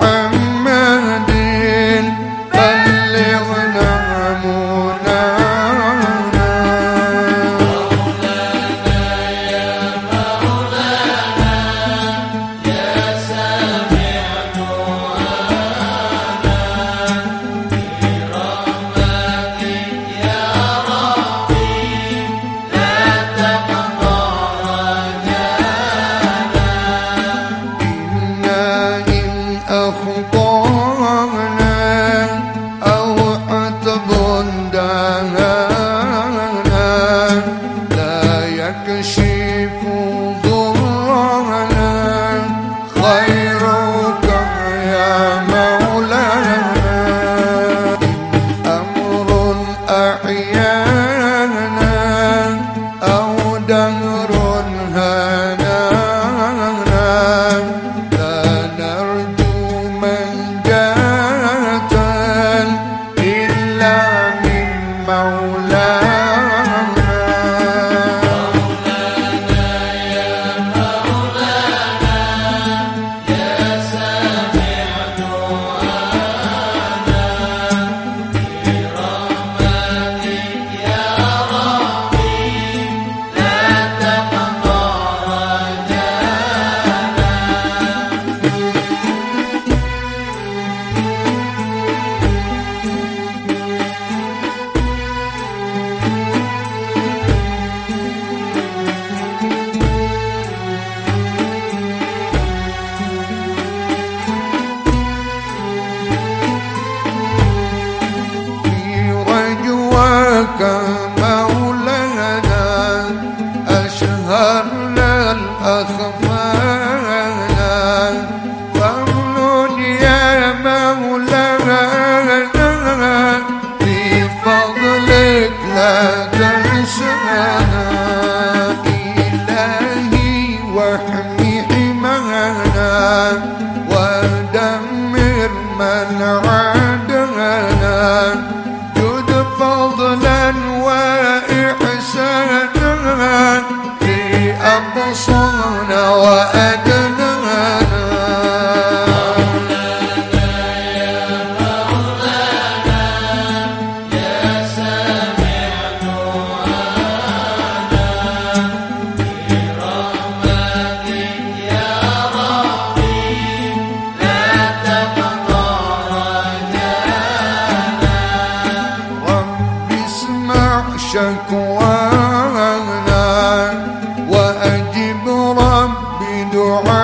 happen. غيرك يا مولانا. أمر أحيانا أو دهر هانا لا نرجو منجاة إلا من مولانا. فضلا وإحسانا في أقصانا وأدنانا وأجب ربي دعائي